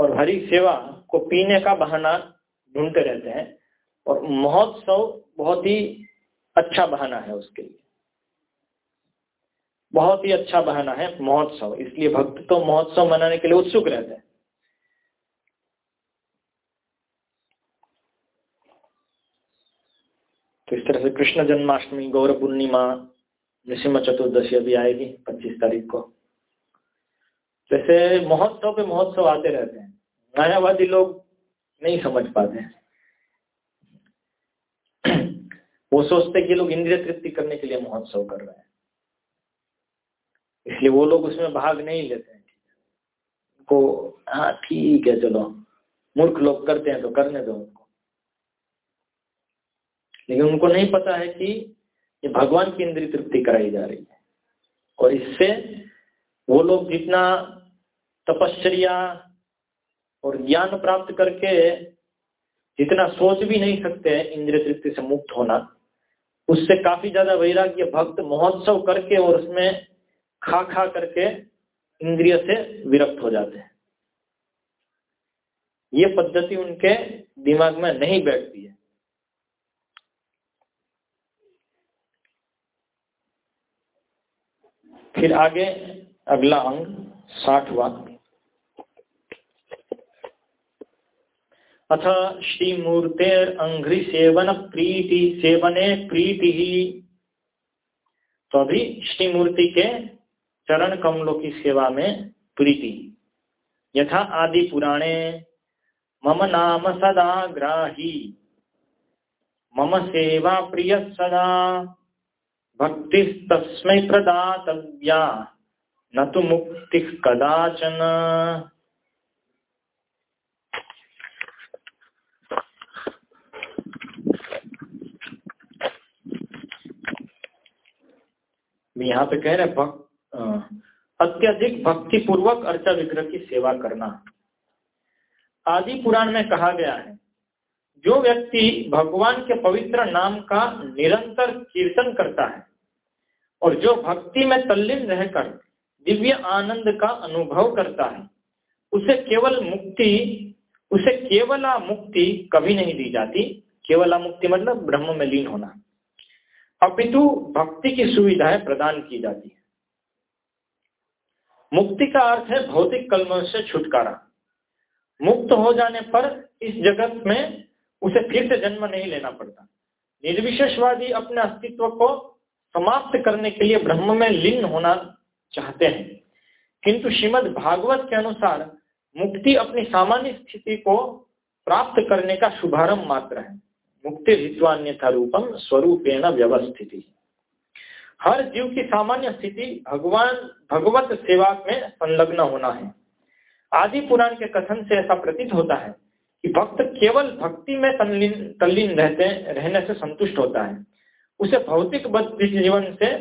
और हरि सेवा को पीने का बहाना ढूंढते रहते हैं और महोत्सव बहुत ही अच्छा बहाना है उसके लिए। बहुत ही अच्छा बहाना है महोत्सव, इसलिए भक्त तो महोत्सव मनाने के लिए उत्सुक रहते हैं। तो इस तरह से कृष्ण जन्माष्टमी, गौर पूर्णिमा नृसिम्हा चतुर्दशी अभी आएगी पच्चीस तारीख को। जैसे महोत्सव पे महोत्सव आते रहते हैं। मायावादी लोग नहीं समझ पाते वो सोचते कि लोग इंद्रिय तृप्ति करने के लिए महोत्सव कर रहे हैं। इसलिए वो लोग उसमें भाग नहीं लेते हैं। को हाँ ठीक है, चलो, मूर्ख लोग करते हैं तो करने दो उनको। लेकिन उनको नहीं पता है कि ये भगवान की इंद्रिय तृप्ति कराई जा रही है। और इससे वो लोग जितना तपश्चर्या और ज्ञान प्राप्त करके जितना सोच भी नहीं सकते इंद्रिय तृप्ति से मुक्त होना, उससे काफ़ी ज़्यादा वैराग्य भक्त महोत्सव करके और उसमें खा खा करके इंद्रिय से विरक्त हो जाते हैं। ये पद्धति उनके दिमाग में नहीं बैठती है। फिर आगे अगला अंग साठवा अथ श्रीमूर्तेर अंघ्रि सेवन प्रीति। सेवने प्रीति ही तो अभी श्रीमूर्ति के चरण कमलों की सेवा में प्रीति। यथा आदि पुराणे, मम नाम सदा ग्राही, मम सेवा प्रिय सदा भक्ति तस्म प्रदातव्या, न तो मुक्ति कदाचन। यहाँ पे कह रहे भक्त अत्यधिक भक्ति पूर्वक अर्चा विग्रह की सेवा करना। आदि पुराण में कहा गया है जो व्यक्ति भगवान के पवित्र नाम का निरंतर कीर्तन करता है और जो भक्ति में तल्लीन रहकर दिव्य आनंद का अनुभव करता है उसे केवल मुक्ति उसे केवला मुक्ति कभी नहीं दी जाती। केवला मुक्ति मतलब ब्रह्म में लीन होना। अपितु भक्ति की सुविधाएँ प्रदान की जाती है। मुक्ति का अर्थ है भौतिक कलम से छुटकारा। मुक्त हो जाने पर इस जगत में उसे फिर से जन्म नहीं लेना पड़ता। निर्विशेषवादी अपने अस्तित्व को समाप्त करने के लिए ब्रह्म में लीन होना चाहते हैं। किंतु श्रीमद भागवत के अनुसार मुक्ति अपनी सामान्य स्थिति को प्राप्त करने का शुभारंभ मात्र है। मुक्ति हित्वान्यथा रूपम स्वरूपेण व्यवस्थिति। हर जीव की सामान्य स्थिति, भगवान, भगवत सेवा में संलग्न होना है। आदि पुराण के कथन से ऐसा प्रतीत होता है कि भक्त केवल भक्ति में तल्लीन रहते, रहने से संतुष्ट होता है। उसे भौतिक जीवन से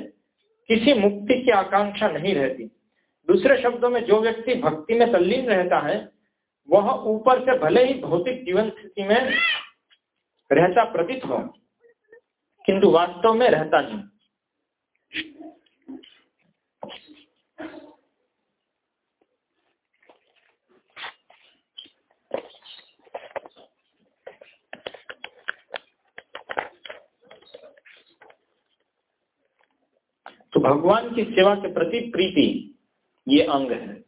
किसी मुक्ति की आकांक्षा नहीं रहती। दूसरे शब्दों में जो व्यक्ति भक्ति में तल्लीन रहता है, वह ऊपर से भले ही भौतिक जीवन स्थिति में रहता प्रतीत हो किंतु वास्तव में रहता नहीं। तो भगवान की सेवा के प्रति प्रीति, ये अंग है।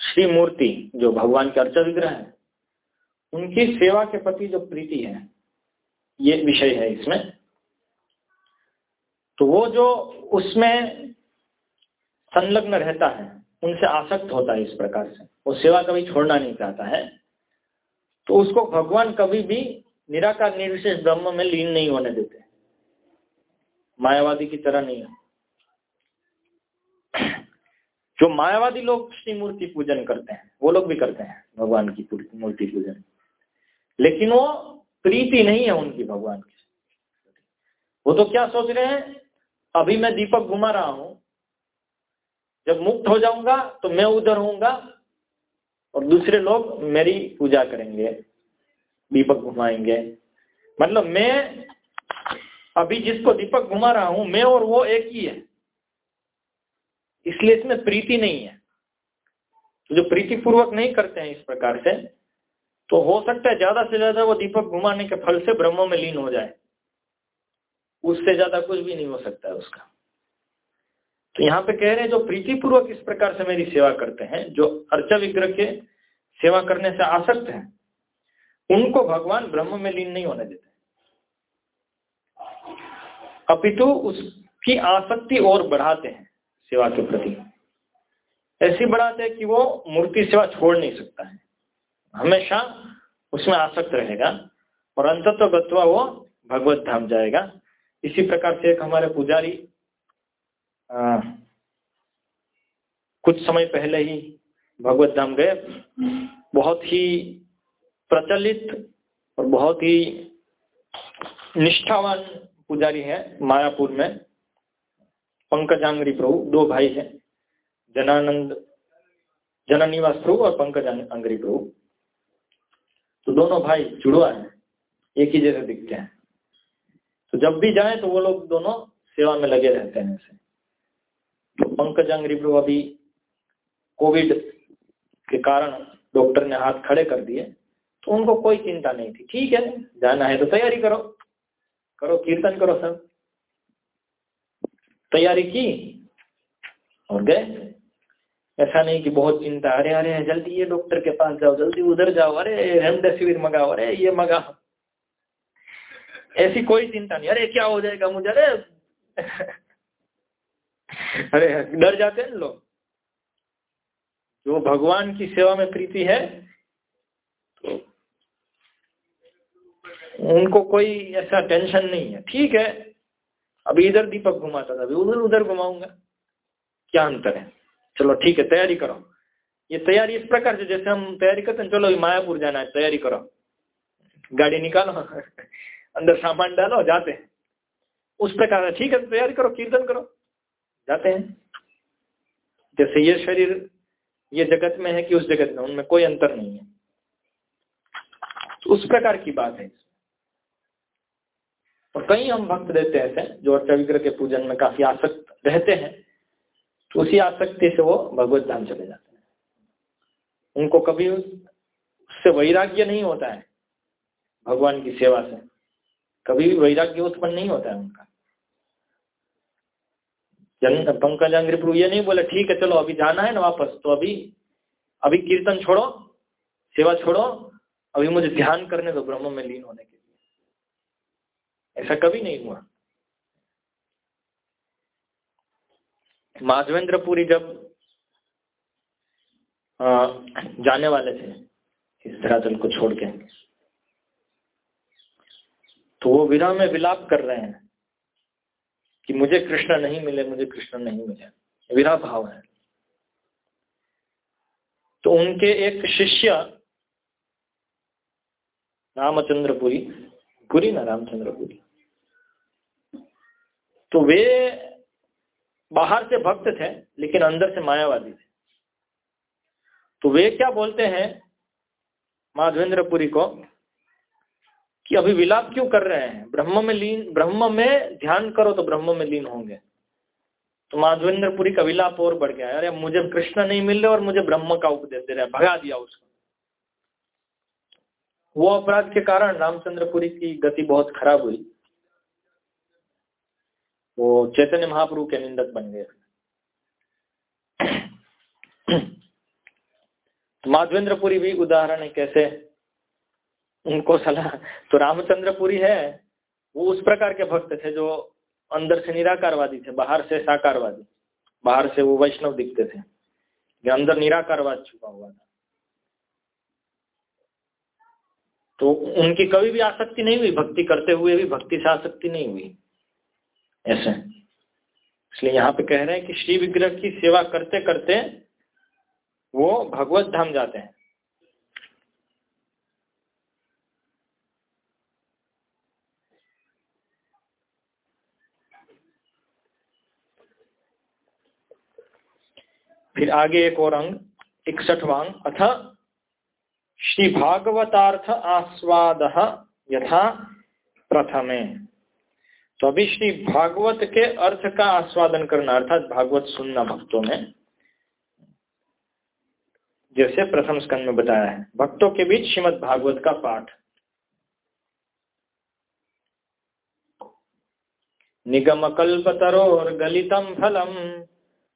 श्री मूर्ति जो भगवान के अर्चा विग्रह है उनकी सेवा के प्रति जो प्रीति है, ये विषय है इसमें। तो वो जो उसमें संलग्न रहता है, उनसे आसक्त होता है इस प्रकार से। वो सेवा कभी छोड़ना नहीं चाहता है। तो उसको भगवान कभी भी निराकार, निर्विशेष ब्रह्म में लीन नहीं होने देते। मायावादी की तरह नहीं है। जो मायावादी लोग श्री मूर्ति पूजन करते हैं, वो लोग भी करते हैं भगवान की मूर्ति पूजन। लेकिन वो प्रीति नहीं है उनकी भगवान की। वो तो क्या सोच रहे हैं? अभी मैं दीपक घुमा रहा हूँ। जब मुक्त हो जाऊँगा तो मैं उधर होऊँगा और दूसरे लोग मेरी पूजा करेंगे, दीपक घुमाएँगे। मतलब मैं अभी जिसको दीपक घुमा रहा हूँ, मैं और वो एक ही है। इसलिए इसमें प्रीति नहीं है। जो प्रीति पूर्वक नहीं करते हैं इस प्रकार से तो हो सकता है ज़्यादा से ज़्यादा वो दीपक घुमाने के फल से ब्रह्म में लीन हो जाए। उससे ज़्यादा कुछ भी नहीं हो सकता है उसका। तो यहाँ पे कह रहे हैं, जो प्रीतिपूर्वक इस प्रकार से मेरी सेवा करते हैं, जो अर्चा विग्रह के सेवा करने से आसक्त हैं, उनको भगवान ब्रह्म में लीन नहीं होने देते। अपितु उसकी आसक्ति और बढ़ाते हैं सेवा के प्रति। ऐसी बढ़ाते हैं कि वो मूर्ति सेवा छोड़ नहीं सकता है। हमेशा उसमें आसक्त रहेगा और अंतत्व गत्वा वो भगवत धाम जाएगा। इसी प्रकार से एक हमारे पुजारी कुछ समय पहले ही भगवत धाम गए। बहुत ही प्रचलित और बहुत ही निष्ठावान पुजारी है मायापुर में। पंकजांगरी प्रभु, दो भाई हैं, जनानंद, जनानिवास प्रभु और पंकज अंगरी प्रभु। तो दोनों भाई जुड़वा है, एक ही जैसे दिखते हैं। तो जब भी जाए तो वो लोग दोनों सेवा में लगे रहते हैं ऐसे तो पंकज अंगरी प्रभु अभी कोविड के कारण डॉक्टर ने हाथ खड़े कर दिए तो उनको कोई चिंता नहीं थी। ठीक है, जाना है तो तैयारी करो। करो कीर्तन, करो सब। तैयारी की और गए। ऐसा नहीं कि बहुत चिंता अरे अरे, जल्दी ये डॉक्टर के पास जाओ, जल्दी उधर जाओ, अरे, रेमडेसिविर मंगाओ, अरे, ये मंगाओ। ऐसी कोई चिंता नहीं, अरे, क्या हो जाएगा मुझे, अरे। अरे, डर जाते हैं लोग। जो भगवान की सेवा में प्रीति है तो उनको कोई ऐसा टेंशन नहीं है। ठीक है, अभी इधर दीपक घुमाता था, अभी उधर उधर घुमाऊँगा। क्या अंतर है? चलो ठीक है, तैयारी करो। ये तैयारी इस प्रकार से, जैसे हम तैयारी करते हैं, चलो मायापुर जाना है, तैयारी करो। गाड़ी निकालो, अंदर सामान डालो, जाते हैं। उस प्रकार ठीक है तैयारी करो, कीर्तन करो, जाते हैं। जैसे ये शरीर, ये जगत में है कि उस जगत में, उनमें कोई अंतर नहीं है। तो उस प्रकार की बात है। और कई हम भक्त रहते हैं जो अर्थविग्रह के पूजन में काफ़ी आसक्त रहते हैं तो उसी आसक्ति से वो भगवत धाम चले जाते हैं। उनको कभी उससे वैराग्य नहीं होता है, भगवान की सेवा से। कभी भी वैराग्य उत्पन्न नहीं होता है उनका। जन, पंकज अंग्रिप्रु ये नहीं बोले, ठीक है, चलो, अभी जाना है ना वापस तो अभी अभी कीर्तन छोड़ो, सेवा छोड़ो, अभी मुझे ध्यान करने दो ब्रह्म में लीन होने के लिए। ऐसा कभी नहीं हुआ। माधवेंद्रपुरी जब जाने वाले थे, इस धरातल को छोड़ के तो वो विरह में विलाप कर रहे हैं कि मुझे कृष्ण नहीं मिले, मुझे कृष्ण नहीं मिले। विरह भाव है। तो उनके एक शिष्य रामचंद्रपुरी पुरी ना रामचंद्रपुरी तो वे बाहर से भक्त थे, लेकिन अंदर से मायावादी थे। तो वे क्या बोलते हैं माधवेंद्रपुरी को कि अभी विलाप क्यों कर रहे हैं? ब्रह्म में लीन, ब्रह्म में ध्यान करो तो ब्रह्म में लीन होंगे। तो माधवेंद्रपुरी का विलाप और बढ़ गया। अरे, मुझे कृष्ण नहीं मिल रहे और मुझे ब्रह्म का उपदेश दे रहे भगा दिया उसको। वो अपराध के कारण रामचंद्रपुरी की गति बहुत खराब हुई। वो चैतन्य महाप्रभु के निंदक बन गए। तो माधवेंद्रपुरी भी उदाहरण है कैसे? उनको सलाह। तो रामचंद्रपुरी है, वो उस प्रकार के भक्त थे जो अंदर से निराकारवादी थे, बाहर से साकारवादी। बाहर से वो वैष्णव दिखते थे अंदर निराकारवाद छुपा हुआ था। तो उनकी कभी भी आसक्ति नहीं हुई, भक्ति करते हुए भी, भक्ति से आसक्ति नहीं हुई। ऐसे। इसलिए यहाँ पे कह रहे हैं कि श्री विग्रह की सेवा करते करते वो भगवत धाम जाते हैं। फिर आगे एक और अंग, इकसठवां अथ श्री भागवतार्थ आस्वाद यथा प्रथमे। तो अभी श्री भागवत के अर्थ का आस्वादन करना, अर्थात भागवत सुनना भक्तों में। जैसे प्रथम स्कंद में बताया है, भक्तों के बीच श्रीमद भागवत का पाठ। निगम कल्पतरोर गलितम फलम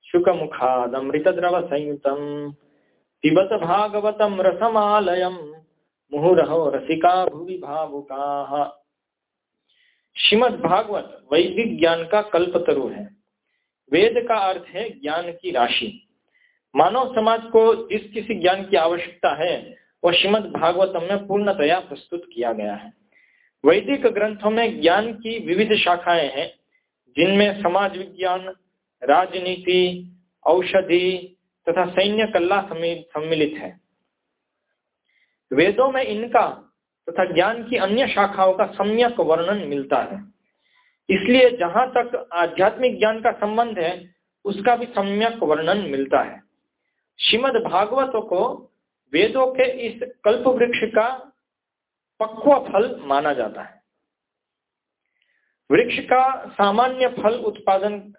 शुक मुखादमृत द्रव संयुतम पिबत भागवतम रसमालयम, मुहुरहो रसिका भुवि भावुका। श्रीमद भागवत वैदिक ज्ञान का कल्पतरु है। वेद का अर्थ है ज्ञान की राशि। मानव समाज को जिस किसी ज्ञान की आवश्यकता है, वह श्रीमद भागवतम में पूर्णतया प्रस्तुत किया गया है। वैदिक ग्रंथों में ज्ञान की विविध शाखाएँ हैं, जिनमें समाज विज्ञान, राजनीति, औषधि तथा सैन्य कला सम्मिलित है। वेदों में इनका तथा ज्ञान की अन्य शाखाओं का सम्यक वर्णन मिलता है। इसलिए जहाँ तक आध्यात्मिक ज्ञान का संबंध है, उसका भी सम्यक वर्णन मिलता है। श्रीमद भागवत को वेदों के इस कल्प वृक्ष का पक्व फल माना जाता है। वृक्ष का सामान्य फल उत्पादन,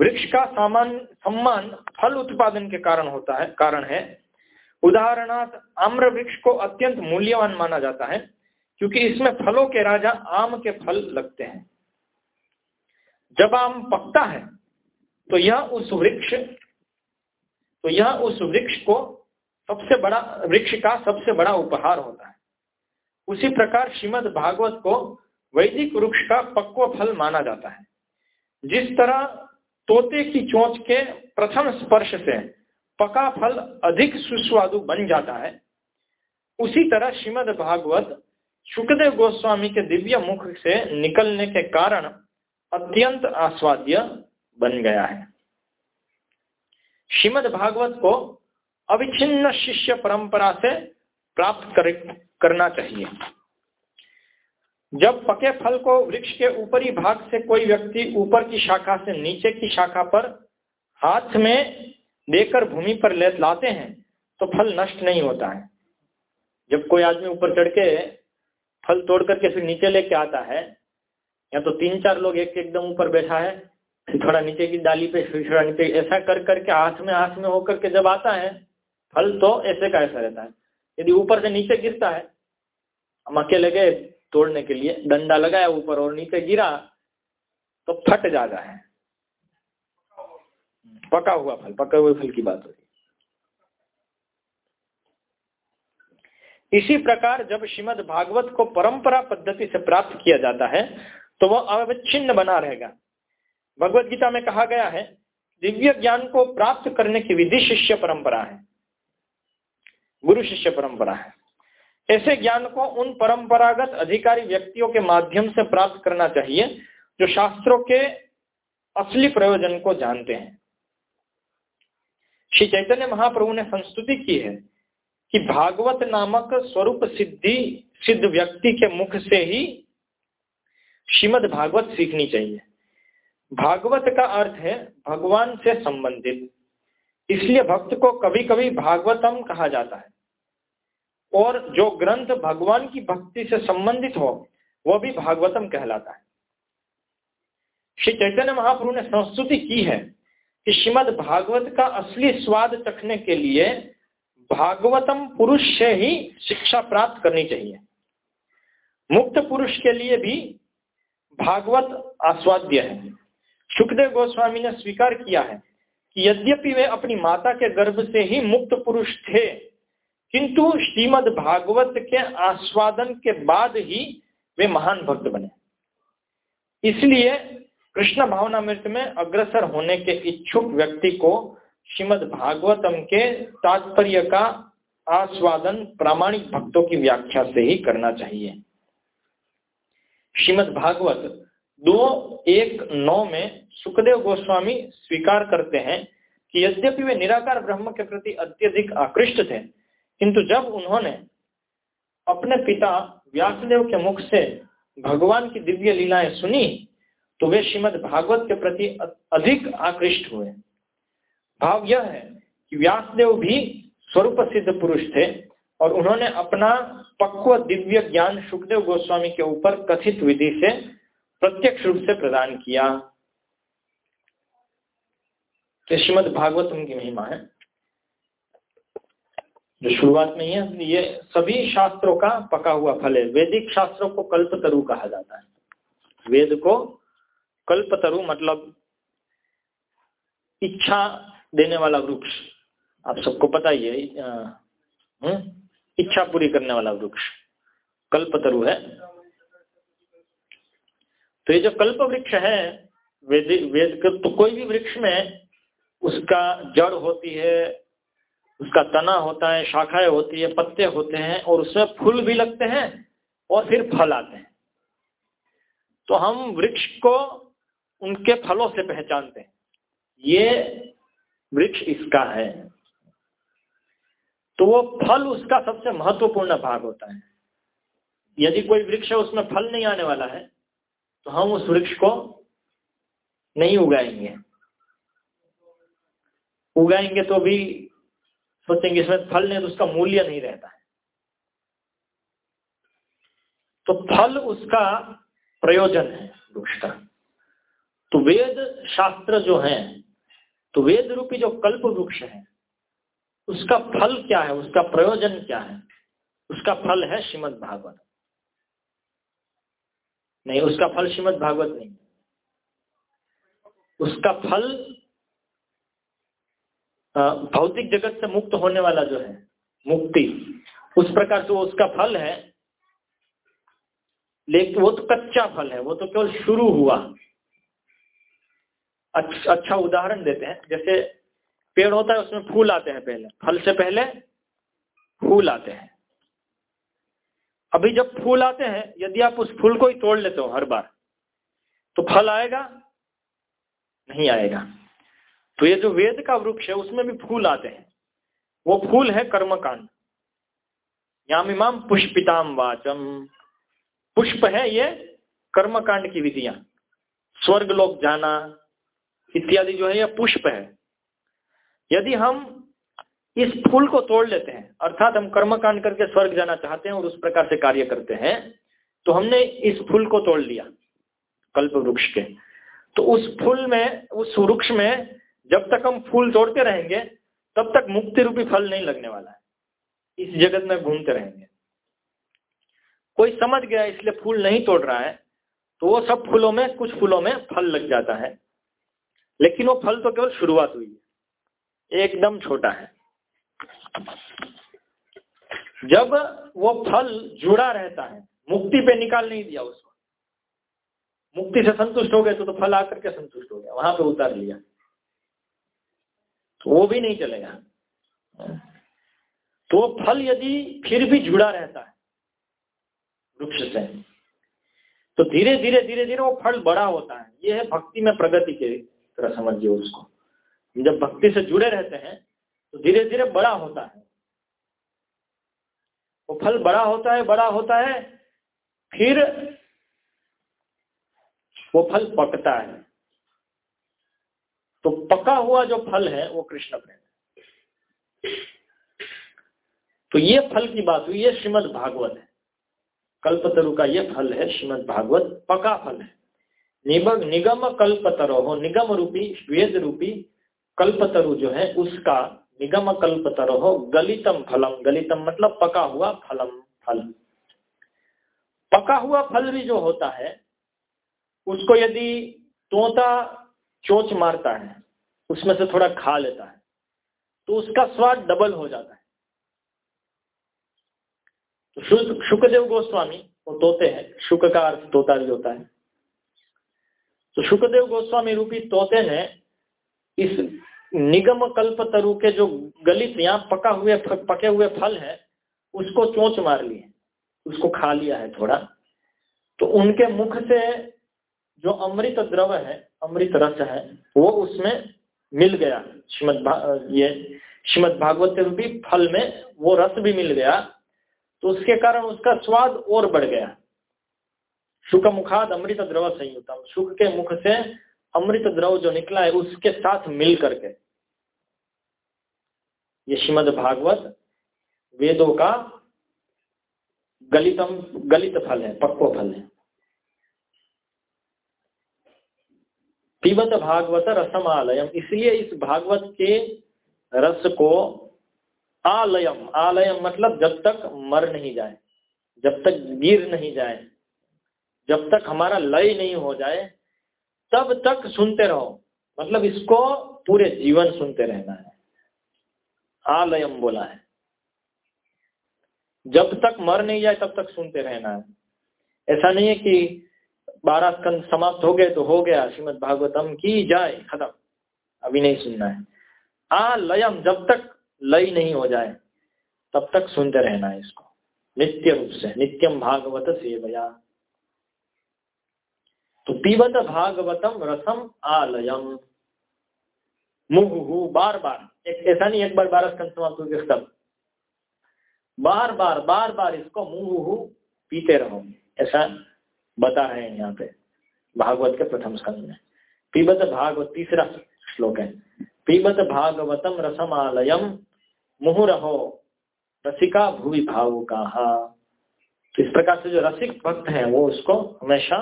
वृक्ष का सामान्य सम्मान फल उत्पादन के कारण होता है, कारण है उदाहरणार्थ, आम्र वृक्ष को अत्यंत मूल्यवान माना जाता है, क्योंकि इसमें फलों के राजा आम के फल लगते हैं। जब आम पकता है तो यह उस वृक्ष तो यह उस वृक्ष को सबसे बड़ा, वृक्ष का सबसे बड़ा उपहार होता है। उसी प्रकार श्रीमद भागवत को वैदिक वृक्ष का पक्व फल माना जाता है। जिस तरह तोते की चोंच के प्रथम स्पर्श से पका फल अधिक सुस्वादु बन जाता है। उसी तरह श्रीमद भागवत सुखदेव गोस्वामी के दिव्य मुख से निकलने के कारण अत्यंत आस्वाद्य बन गया है। श्रीमद भागवत को अविच्छिन्न शिष्य परंपरा से प्राप्त कर, करना चाहिए। जब पके फल को वृक्ष के ऊपरी भाग से कोई व्यक्ति ऊपर की शाखा से नीचे की शाखा पर हाथ में देकर भूमि पर ले लाते हैं तो फल नष्ट नहीं होता है। जब कोई आदमी ऊपर चढ़ के फल तोड़ करके फिर नीचे लेके आता है, या तो तीन चार लोग एक एकदम ऊपर बैठा है, थोड़ा नीचे की डाली पे, फिर थोड़ा नीचे, ऐसा कर करके हाथ में हाथ में होकर के जब आता है, फल तो ऐसे का ऐसा रहता है। यदि ऊपर से नीचे गिरता है, हम अकेले गए तोड़ने के लिए, डंडा लगाया ऊपर और नीचे गिरा तो फट जाता है। पका हुआ फल, पका हुए फल की बात होती इसी प्रकार जब श्रीमद भागवत को परंपरा पद्धति से प्राप्त किया जाता है तो वह अवच्छिन्न बना रहेगा। भगवत गीता में कहा गया है, दिव्य ज्ञान को प्राप्त करने की विधि शिष्य परंपरा है। गुरु शिष्य परंपरा है। ऐसे ज्ञान को उन परंपरागत अधिकारी व्यक्तियों के माध्यम से प्राप्त करना चाहिए, जो शास्त्रों के असली प्रयोजन को जानते हैं। श्री चैतन्य महाप्रभु ने संस्तुति की है कि भागवत नामक स्वरूप सिद्धि, सिद्ध व्यक्ति के मुख से ही श्रीमद भागवत सीखनी चाहिए। भागवत का अर्थ है भगवान से संबंधित। इसलिए भक्त को कभी कभी भागवतम कहा जाता है। और जो ग्रंथ भगवान की भक्ति से संबंधित हो वह भी भागवतम कहलाता है। श्री चैतन्य महाप्रभु ने संस्तुति की है कि श्रीमद भागवत का असली स्वाद चखने के लिए भागवतम पुरुष से ही शिक्षा प्राप्त करनी चाहिए। मुक्त पुरुष के लिए भी भागवत आस्वाद्य है। सुखदेव गोस्वामी ने स्वीकार किया है कि यद्यपि वे अपनी माता के गर्भ से ही मुक्त पुरुष थे, किंतु श्रीमद भागवत के आस्वादन के बाद ही वे महान भक्त बने। इसलिए कृष्ण भावनामृत में अग्रसर होने के इच्छुक व्यक्ति को श्रीमद भागवतम के तात्पर्य का आस्वादन प्रामाणिक भक्तों की व्याख्या से ही करना चाहिए। श्रीमद भागवत दो एक नौ में सुखदेव गोस्वामी स्वीकार करते हैं कि यद्यपि वे निराकार ब्रह्म के प्रति अत्यधिक आकृष्ट थे, किंतु जब उन्होंने अपने पिता व्यासदेव के मुख से भगवान की दिव्य लीलाएँ सुनी तो वे श्रीमद भागवत के प्रति अधिक आकृष्ट हुए। भाव यह है कि व्यासदेव भी स्वरूप सिद्ध पुरुष थे और उन्होंने अपना पक्व दिव्य ज्ञान सुखदेव गोस्वामी के ऊपर कथित विधि से प्रत्यक्ष रूप से प्रदान किया। श्रीमद भागवतम की महिमा है। जो शुरुआत में ही है, ये सभी शास्त्रों का पका हुआ फल है। वैदिक शास्त्रों को कल्पतरु कहा जाता है। वेद को कल्पतरु मतलब इच्छा देने वाला वृक्ष। आप सबको पता ही है हम्म? इच्छा पूरी करने वाला वृक्ष। कल्पतरु है। तो ये जो कल्प वृक्ष है, वेद वेद तो कोई भी वृक्ष में उसका जड़ होती है, उसका तना होता है, शाखाएँ होती है, पत्ते होते हैं और उसमें फूल भी लगते हैं और फिर फल आते हैं। तो हम वृक्ष को उनके फलों से पहचानते हैं। ये वृक्ष इसका है। तो वो फल उसका सबसे महत्वपूर्ण भाग होता है। यदि कोई वृक्ष है, उसमें फल नहीं आने वाला है तो हम उस वृक्ष को नहीं उगाएँगे। उगाएँगे तो भी सोचेंगे, इसमें फल नहीं तो उसका मूल्य नहीं रहता है। तो फल उसका प्रयोजन है वृक्ष का तो वेद शास्त्र जो है तो वेद रूपी जो कल्प वृक्ष है, उसका फल क्या है? उसका प्रयोजन क्या है? उसका फल है श्रीमद भागवत। नहीं, उसका फल श्रीमद भागवत नहीं। उसका फल भौतिक जगत से मुक्त होने वाला जो है, मुक्ति, उस प्रकार से वो उसका फल है। लेकिन वो तो कच्चा फल है, वो तो केवल शुरू हुआ। अच्छा अच्छा उदाहरण देते हैं। जैसे पेड़ होता है, उसमें फूल आते हैं पहले। फल से पहले फूल आते हैं। अभी जब फूल आते हैं, यदि आप उस फूल को ही तोड़ लेते हो हर बार तो फल आएगा, नहीं आएगा। तो ये जो वेद का वृक्ष है, उसमें भी फूल आते हैं। वो फूल है कर्मकांड। याम इमाम पुष्पिताम वाचम पुष्प है ये कर्मकांड की विधियाँ। स्वर्ग लोक जाना इत्यादि जो है यह पुष्प है। यदि हम इस फूल को तोड़ लेते हैं, अर्थात हम कर्मकांड करके स्वर्ग जाना चाहते हैं और उस प्रकार से कार्य करते हैं तो हमने इस फूल को तोड़ लिया, कल्प वृक्ष के। तो उस फूल में, उस वृक्ष में जब तक हम फूल तोड़ते रहेंगे, तब तक मुक्ति रूपी फल नहीं लगने वाला है। इस जगत में घूमते रहेंगे। कोई समझ गया इसलिए फूल नहीं तोड़ रहा है तो वो सब फूलों में, कुछ फूलों में फल लग जाता है। लेकिन वो फल तो केवल शुरुआत हुई है। एकदम छोटा है। जब वो फल जुड़ा रहता है मुक्ति पे निकाल नहीं दिया उसको मुक्ति से संतुष्ट हो गए तो, तो फल आकर के संतुष्ट हो गया वहाँ पे उतार लिया। तो वो भी नहीं चलेगा। तो फल यदि फिर भी जुड़ा रहता है वृक्ष से तो धीरे धीरे धीरे धीरे वो फल बड़ा होता है। ये है भक्ति में प्रगति के तरह समझिए उसको। जब भक्ति से जुड़े रहते हैं तो धीरे धीरे बड़ा होता है। वो फल बड़ा होता है, बड़ा होता है, फिर वो फल पकता है। तो पका हुआ जो फल है, वो कृष्ण प्रेम तो ये फल की बात हुई, ये श्रीमद भागवत है। कल्पतरु का ये फल है श्रीमद भागवत पका फल है। निबग निगम कल्पतरो हो निगम रूपी वेद रूपी कल्पतरु जो है, उसका निगम कल्पतरो हो गलितम फलम, गलितम मतलब पका हुआ फलम, फल। पका हुआ फल भी जो होता है, उसको यदि तोता चोच मारता है, उसमें से थोड़ा खा लेता है तो उसका स्वाद डबल हो जाता है। तो शुक्रदेव गोस्वामी वो तोते हैं, शुक्र का अर्थ तोता भी होता है। तो सुखदेव गोस्वामी रूपी तोते ने इस निगम कल्प तरु के जो गलित यहाँ पका हुए पके हुए फल है, उसको चोंच मार लिए। उसको खा लिया है थोड़ा। तो उनके मुख से जो अमृत द्रव है, अमृत रस है, वो उसमें मिल गया। श्रीमद ये श्रीमद भागवत रूपी फल में वो रस भी मिल गया। तो उसके कारण उसका स्वाद और बढ़ गया। शुक मुखाद अमृत द्रव संयुतम। सुख के मुख से अमृत द्रव जो निकला है, उसके साथ मिल करके। ये श्रीमद भागवत वेदों का गलितम, गलित फल है, पक्को फल है। पीबत भागवत रसम आलयम इसलिए इस भागवत के रस को आलयम। आलयम मतलब जब तक मर नहीं जाए, जब तक गिर नहीं जाए। जब तक हमारा लय नहीं हो जाए, तब तक सुनते रहो। मतलब इसको पूरे जीवन सुनते रहना है। आलयम बोला है। जब तक मर नहीं जाए, तब तक सुनते रहना है। ऐसा नहीं है कि बारह स्कंद समाप्त हो गए तो हो गया, श्रीमद भागवतम की जाए, खत्म। अभी नहीं सुनना है। आ लयम जब तक लय नहीं हो जाए, तब तक सुनते रहना है इसको। नित्य रूप से, नित्यम भागवत सेवया। तो पीबत भागवतम रसम आलयम। मुहु बार बार। एक ऐसा नहीं, एक बार बारह स्कंद समाप्त हो गया बार बार बार बार इसको मुहु पीते रहो। ऐसा बता रहे हैं यहाँ पे। भागवत के प्रथम स्कंद में। पीबत भागवत, तीसरा श्लोक है। पीबत भागवतम रसमालयम मुहुरहो रसिका भूवि भाव कहा तो इस प्रकार से जो रसिक भक्त हैं, वो उसको हमेशा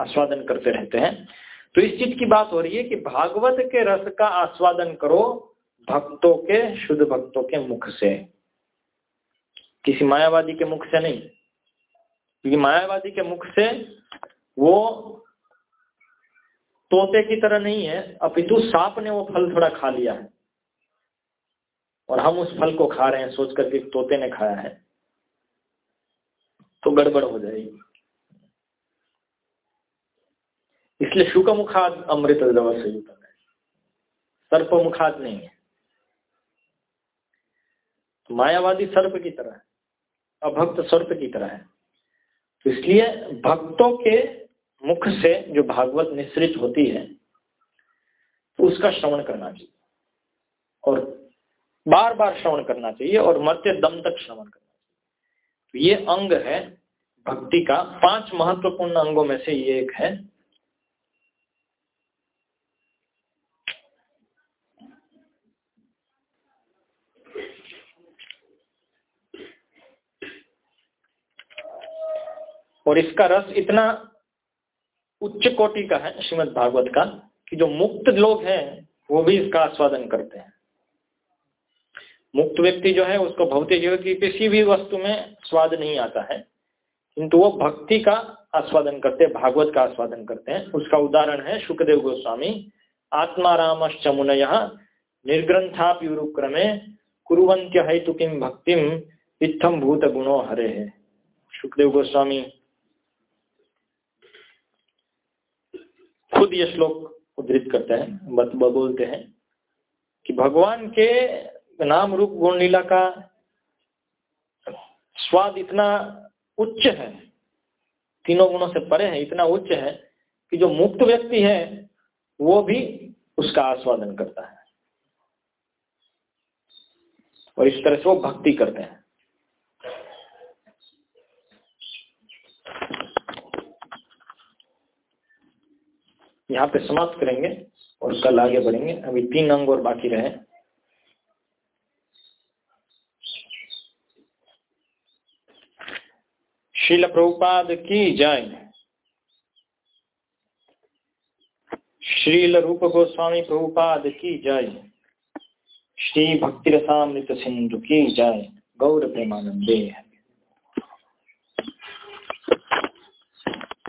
आस्वादन करते रहते हैं। तो इस चीज़ की बात हो रही है कि भागवत के रस का आस्वादन करो भक्तों के, शुद्ध भक्तों के मुख से। किसी मायावादी के मुख से नहीं। क्योंकि मायावादी के मुख से वो तोते की तरह नहीं है, अपितु सांप ने वो फल थोड़ा खा लिया है। और हम उस फल को खा रहे हैं सोच करके तोते ने खाया है। तो गड़बड़ हो जाएगी। इसलिए शुक मुखाद अमृत से युक्त है। सर्प मुखाद नहीं है। तो मायावादी सर्प की तरह है, अभक्त सर्प की तरह है। तो इसलिए भक्तों के मुख से जो भागवत मिश्रित होती है तो उसका श्रवण करना चाहिए। और बार बार श्रवण करना चाहिए और मरते दम तक श्रवण करना चाहिए। तो ये अंग है, भक्ति का पाँच महत्वपूर्ण अंगों में से ये एक है। और इसका रस इतना उच्च कोटि का है श्रीमद भागवत का कि जो मुक्त लोग हैं, वो भी इसका आस्वादन करते हैं। मुक्त व्यक्ति जो है, उसको भौतिक जीवन की किसी भी वस्तु में स्वाद नहीं आता है, किंतु वो भक्ति का आस्वादन करते हैं, भागवत का आस्वादन करते हैं। उसका उदाहरण है सुखदेव गोस्वामी आत्मा राम यहाँ निर्ग्रंथाप्युरुक्रमे कुरुवंत्य हेतु किम भक्तिम इत्थम भूत गुणो हरे। है सुखदेव गोस्वामी खुद ये श्लोक उद्धृत करते हैं बोलते हैं कि भगवान के नाम रूप गुण लीला का स्वाद इतना उच्च है, तीनों गुणों से परे है, इतना उच्च है कि जो मुक्त व्यक्ति है, वो भी उसका आस्वादन करता है। और इस तरह से वो भक्ति करते हैं। यहाँ पे समाप्त करेंगे और कल आगे बढ़ेंगे। अभी तीन अंग और बाकी रहे। शिल प्रभुपाद की जय। श्रील रूप गोस्वामी प्रभुपाद की जय। श्री भक्ति रसामृत सिंधु की जय। गौर प्रेमानंदे।